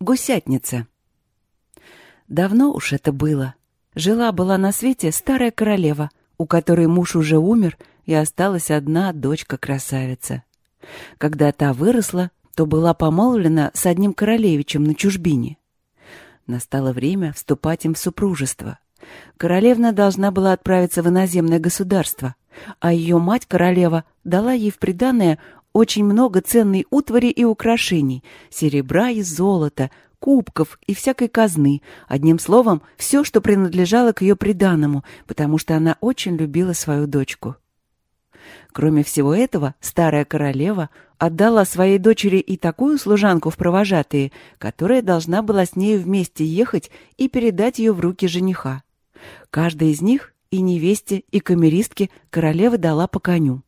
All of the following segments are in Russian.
Гусятница. Давно уж это было. Жила-была на свете старая королева, у которой муж уже умер, и осталась одна дочка-красавица. Когда та выросла, то была помолвлена с одним королевичем на чужбине. Настало время вступать им в супружество. Королевна должна была отправиться в иноземное государство, а ее мать-королева дала ей в приданое очень много ценной утвари и украшений, серебра и золота, кубков и всякой казны, одним словом, все, что принадлежало к ее приданному, потому что она очень любила свою дочку. Кроме всего этого, старая королева отдала своей дочери и такую служанку в провожатые, которая должна была с нею вместе ехать и передать ее в руки жениха. Каждая из них, и невесте, и камеристке, королева дала по коню.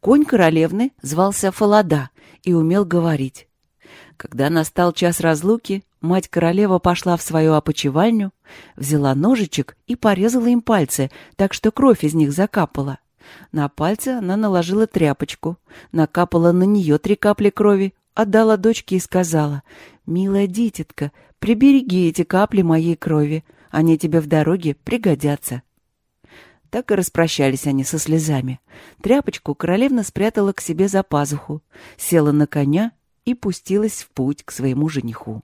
Конь королевны звался Фалада и умел говорить. Когда настал час разлуки, мать-королева пошла в свою опочивальню, взяла ножичек и порезала им пальцы, так что кровь из них закапала. На пальцы она наложила тряпочку, накапала на нее три капли крови, отдала дочке и сказала, «Милая дитятка, прибереги эти капли моей крови, они тебе в дороге пригодятся». Так и распрощались они со слезами. Тряпочку королевна спрятала к себе за пазуху, села на коня и пустилась в путь к своему жениху.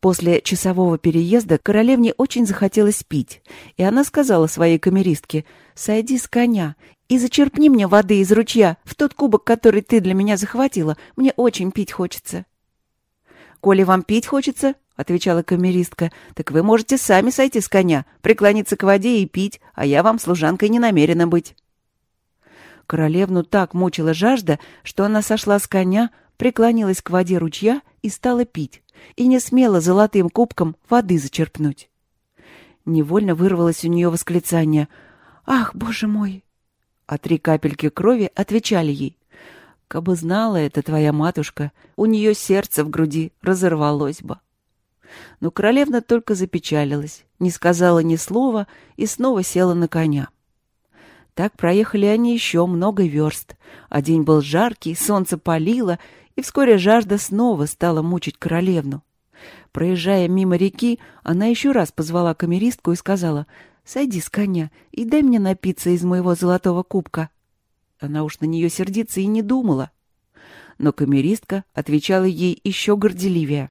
После часового переезда королевне очень захотелось пить, и она сказала своей камеристке «Сойди с коня и зачерпни мне воды из ручья в тот кубок, который ты для меня захватила. Мне очень пить хочется». «Коли вам пить хочется, — отвечала камеристка, — так вы можете сами сойти с коня, преклониться к воде и пить, а я вам служанкой не намерена быть». Королевну так мучила жажда, что она сошла с коня, преклонилась к воде ручья и стала пить, и не смела золотым кубком воды зачерпнуть. Невольно вырвалось у нее восклицание «Ах, боже мой!» А три капельки крови отвечали ей Кабы знала это твоя матушка, у нее сердце в груди разорвалось бы. Но королевна только запечалилась, не сказала ни слова и снова села на коня. Так проехали они еще много верст, а день был жаркий, солнце палило, и вскоре жажда снова стала мучить королевну. Проезжая мимо реки, она еще раз позвала камеристку и сказала «Сойди с коня и дай мне напиться из моего золотого кубка». Она уж на нее сердиться и не думала. Но камеристка отвечала ей еще горделивее.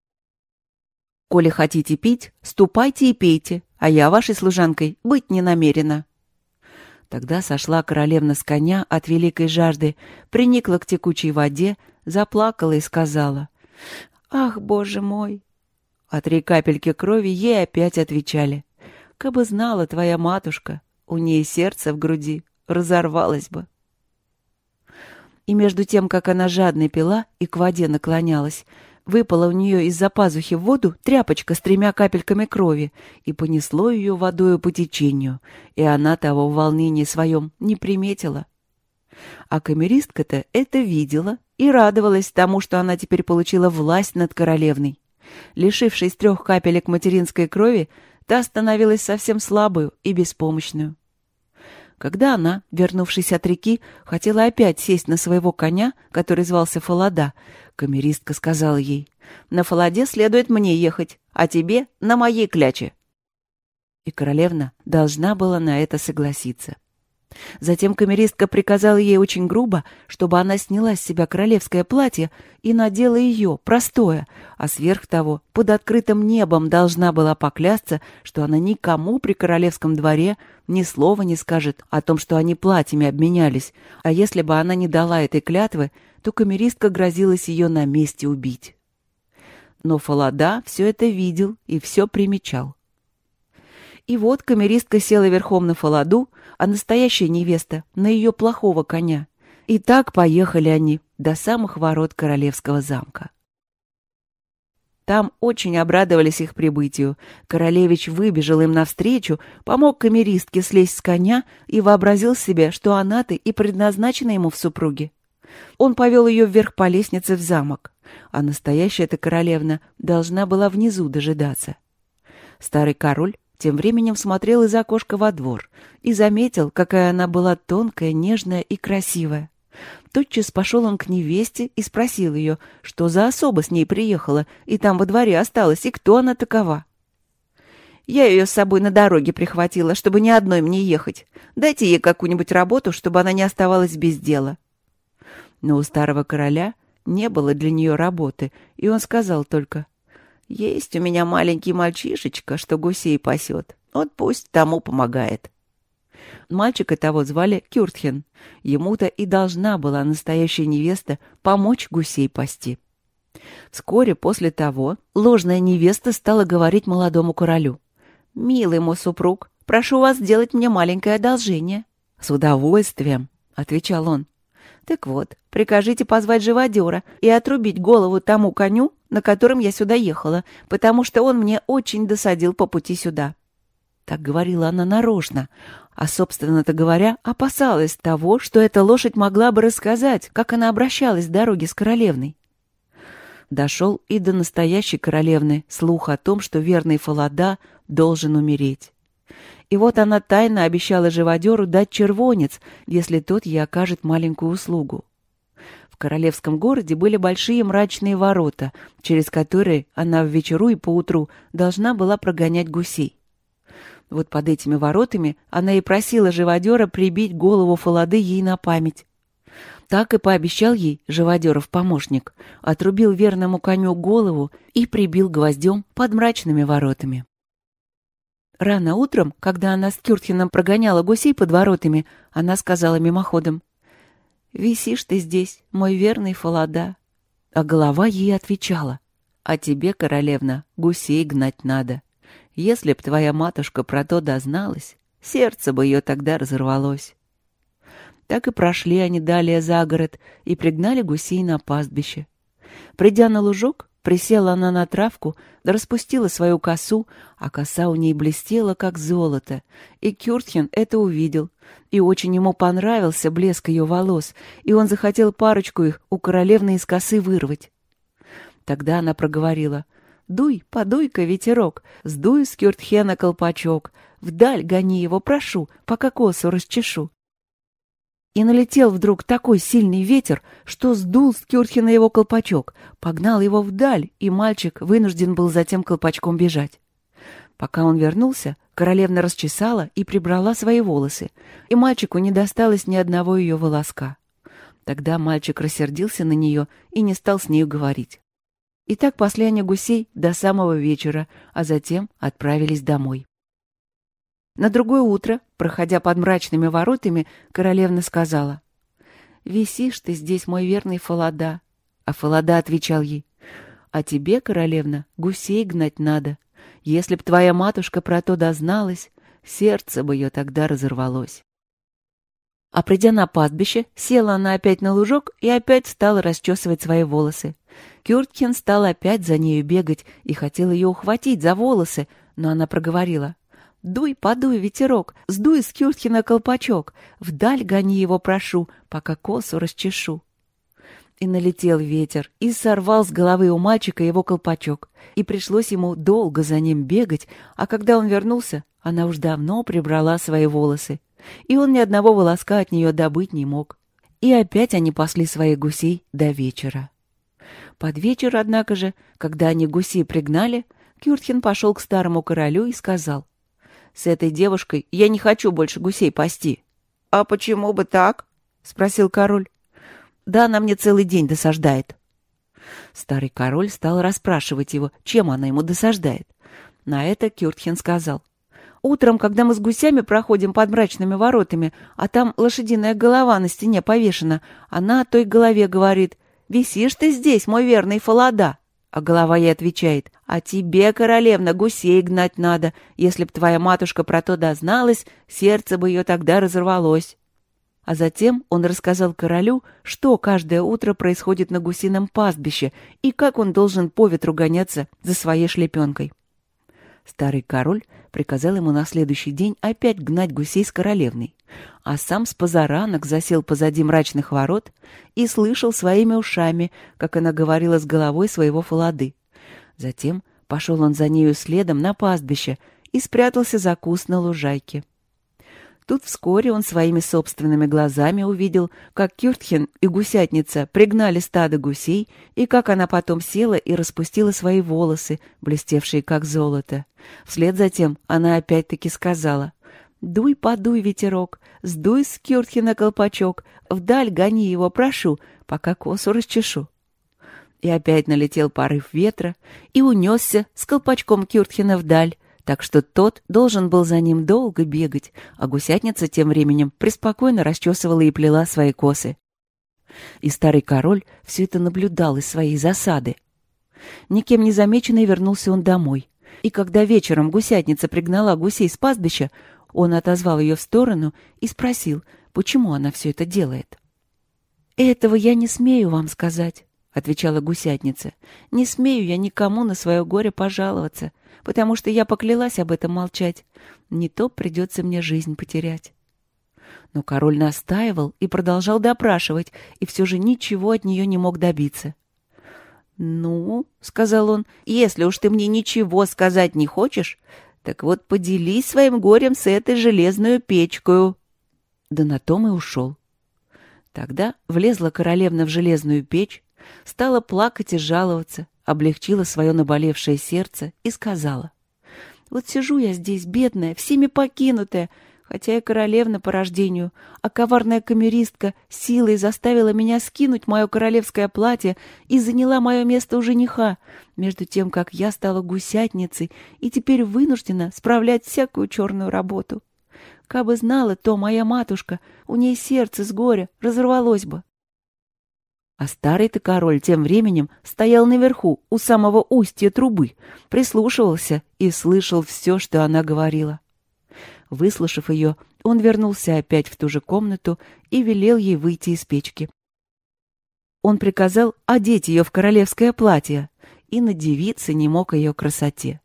«Коли хотите пить, ступайте и пейте, а я вашей служанкой быть не намерена». Тогда сошла королевна с коня от великой жажды, приникла к текучей воде, заплакала и сказала «Ах, боже мой!» А три капельки крови ей опять отвечали «Кабы знала твоя матушка, у ней сердце в груди разорвалось бы». И между тем, как она жадно пила и к воде наклонялась, выпала у нее из-за пазухи в воду тряпочка с тремя капельками крови, и понесло ее водою по течению, и она того в волнении своем не приметила. А камеристка-то это видела и радовалась тому, что она теперь получила власть над королевной. Лишившись трех капелек материнской крови, та становилась совсем слабую и беспомощную. Когда она, вернувшись от реки, хотела опять сесть на своего коня, который звался Фалада, камеристка сказала ей, «На Фаладе следует мне ехать, а тебе — на моей кляче». И королевна должна была на это согласиться. Затем камеристка приказала ей очень грубо, чтобы она сняла с себя королевское платье и надела ее, простое, а сверх того, под открытым небом должна была поклясться, что она никому при королевском дворе ни слова не скажет о том, что они платьями обменялись, а если бы она не дала этой клятвы, то камеристка грозилась ее на месте убить. Но Фалада все это видел и все примечал. И вот камеристка села верхом на Фаладу, а настоящая невеста — на ее плохого коня. И так поехали они до самых ворот королевского замка. Там очень обрадовались их прибытию. Королевич выбежал им навстречу, помог камеристке слезть с коня и вообразил себе, что она-то и предназначена ему в супруге. Он повел ее вверх по лестнице в замок, а настоящая-то королевна должна была внизу дожидаться. Старый король тем временем смотрел из окошка во двор и заметил, какая она была тонкая, нежная и красивая. Тотчас пошел он к невесте и спросил ее, что за особа с ней приехала, и там во дворе осталась, и кто она такова. Я ее с собой на дороге прихватила, чтобы ни одной мне ехать. Дайте ей какую-нибудь работу, чтобы она не оставалась без дела. Но у старого короля не было для нее работы, и он сказал только, «Есть у меня маленький мальчишечка, что гусей пасет. Вот пусть тому помогает». Мальчика того звали Кюртхен. Ему-то и должна была настоящая невеста помочь гусей пасти. Вскоре после того ложная невеста стала говорить молодому королю. «Милый мой супруг, прошу вас сделать мне маленькое одолжение». «С удовольствием», — отвечал он. «Так вот, прикажите позвать живодера и отрубить голову тому коню, на котором я сюда ехала, потому что он мне очень досадил по пути сюда». Так говорила она нарочно, а, собственно-то говоря, опасалась того, что эта лошадь могла бы рассказать, как она обращалась в дороге с королевной. Дошел и до настоящей королевны слух о том, что верный Фалада должен умереть. И вот она тайно обещала живодеру дать червонец, если тот ей окажет маленькую услугу. В королевском городе были большие мрачные ворота, через которые она в вечеру и поутру должна была прогонять гусей. Вот под этими воротами она и просила живодера прибить голову Фалады ей на память. Так и пообещал ей живодеров помощник, отрубил верному коню голову и прибил гвоздем под мрачными воротами. Рано утром, когда она с Кюртхеном прогоняла гусей под воротами, она сказала мимоходом, «Висишь ты здесь, мой верный Фалада». А голова ей отвечала, «А тебе, королевна, гусей гнать надо». Если б твоя матушка про то дозналась, сердце бы ее тогда разорвалось. Так и прошли они далее за город и пригнали гусей на пастбище. Придя на лужок, присела она на травку, распустила свою косу, а коса у ней блестела, как золото. И Кюртхен это увидел, и очень ему понравился блеск ее волос, и он захотел парочку их у королевны из косы вырвать. Тогда она проговорила — Дуй, подуй-ка, ветерок, сдуй с кюртхена колпачок, вдаль гони его, прошу, пока косу расчешу. И налетел вдруг такой сильный ветер, что сдул с Кюртхена его колпачок, погнал его вдаль, и мальчик вынужден был затем колпачком бежать. Пока он вернулся, королевна расчесала и прибрала свои волосы, и мальчику не досталось ни одного ее волоска. Тогда мальчик рассердился на нее и не стал с нею говорить. И так пасли они гусей до самого вечера, а затем отправились домой. На другое утро, проходя под мрачными воротами, королевна сказала, «Висишь ты здесь, мой верный Фалада». А Фалада отвечал ей, «А тебе, королевна, гусей гнать надо. Если б твоя матушка про то дозналась, сердце бы ее тогда разорвалось». А придя на пастбище, села она опять на лужок и опять стала расчесывать свои волосы. Кюртхен стал опять за нею бегать и хотел ее ухватить за волосы, но она проговорила. «Дуй, подуй, ветерок, сдуй с Кюртхена колпачок, вдаль гони его прошу, пока косу расчешу». И налетел ветер, и сорвал с головы у мальчика его колпачок, и пришлось ему долго за ним бегать, а когда он вернулся, она уж давно прибрала свои волосы, и он ни одного волоска от нее добыть не мог. И опять они пасли своих гусей до вечера. Под вечер, однако же, когда они гусей пригнали, Кюртхен пошел к старому королю и сказал, «С этой девушкой я не хочу больше гусей пасти». «А почему бы так?» — спросил король. «Да она мне целый день досаждает». Старый король стал расспрашивать его, чем она ему досаждает. На это Кюртхен сказал, Утром, когда мы с гусями проходим под мрачными воротами, а там лошадиная голова на стене повешена, она той голове говорит «Висишь ты здесь, мой верный Фалада!» А голова ей отвечает «А тебе, королевна, гусей гнать надо. Если б твоя матушка про то дозналась, сердце бы ее тогда разорвалось». А затем он рассказал королю, что каждое утро происходит на гусином пастбище и как он должен по ветру гоняться за своей шлепенкой. Старый король приказал ему на следующий день опять гнать гусей с королевной, а сам с позаранок засел позади мрачных ворот и слышал своими ушами, как она говорила с головой своего фалады. Затем пошел он за нею следом на пастбище и спрятался за куст на лужайке. Тут вскоре он своими собственными глазами увидел, как Кюртхен и гусятница пригнали стадо гусей, и как она потом села и распустила свои волосы, блестевшие как золото. Вслед за тем она опять-таки сказала «Дуй, подуй, ветерок, сдуй с Кюртхена колпачок, вдаль гони его, прошу, пока косу расчешу». И опять налетел порыв ветра и унесся с колпачком Кюртхена вдаль, так что тот должен был за ним долго бегать, а гусятница тем временем преспокойно расчесывала и плела свои косы. И старый король все это наблюдал из своей засады. Никем не замеченный вернулся он домой. И когда вечером гусятница пригнала гусей с пастбища, он отозвал ее в сторону и спросил, почему она все это делает. «Этого я не смею вам сказать», — отвечала гусятница. «Не смею я никому на свое горе пожаловаться потому что я поклялась об этом молчать. Не то придется мне жизнь потерять. Но король настаивал и продолжал допрашивать, и все же ничего от нее не мог добиться. «Ну, — сказал он, — если уж ты мне ничего сказать не хочешь, так вот поделись своим горем с этой железной печкою». Да на том и ушел. Тогда влезла королевна в железную печь, стала плакать и жаловаться, облегчила свое наболевшее сердце и сказала. «Вот сижу я здесь, бедная, всеми покинутая, хотя я королевна по рождению, а коварная камеристка силой заставила меня скинуть мое королевское платье и заняла мое место у жениха, между тем, как я стала гусятницей и теперь вынуждена справлять всякую черную работу. Кабы знала то моя матушка, у ней сердце с горя разорвалось бы. А старый-то король тем временем стоял наверху, у самого устья трубы, прислушивался и слышал все, что она говорила. Выслушав ее, он вернулся опять в ту же комнату и велел ей выйти из печки. Он приказал одеть ее в королевское платье, и надевиться не мог ее красоте.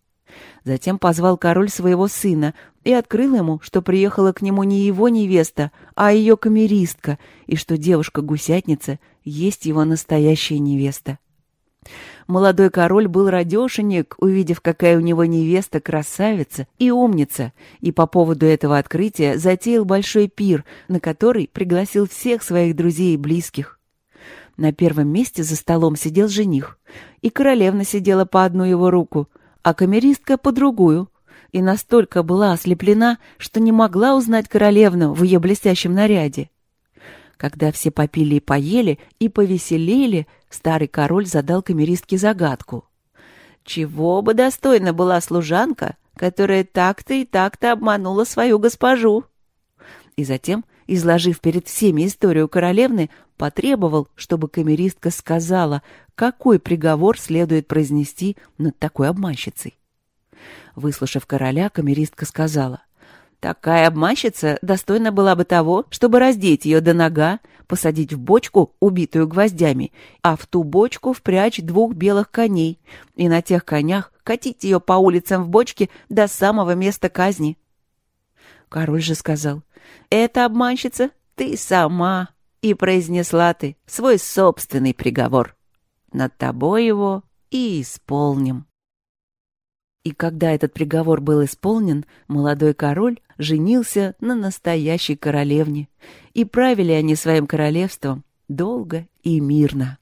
Затем позвал король своего сына и открыл ему, что приехала к нему не его невеста, а ее камеристка, и что девушка-гусятница есть его настоящая невеста. Молодой король был радешенек, увидев, какая у него невеста красавица и умница, и по поводу этого открытия затеял большой пир, на который пригласил всех своих друзей и близких. На первом месте за столом сидел жених, и королевна сидела по одну его руку, а камеристка по другую, и настолько была ослеплена, что не могла узнать королевну в ее блестящем наряде. Когда все попили и поели, и повеселели, старый король задал камеристке загадку. Чего бы достойна была служанка, которая так-то и так-то обманула свою госпожу? И затем, изложив перед всеми историю королевны, потребовал, чтобы камеристка сказала, какой приговор следует произнести над такой обманщицей. Выслушав короля, камеристка сказала — Такая обманщица достойна была бы того, чтобы раздеть ее до нога, посадить в бочку, убитую гвоздями, а в ту бочку впрячь двух белых коней и на тех конях катить ее по улицам в бочке до самого места казни. Король же сказал, «Это обманщица ты сама, и произнесла ты свой собственный приговор. Над тобой его и исполним». И когда этот приговор был исполнен, молодой король женился на настоящей королевне, и правили они своим королевством долго и мирно.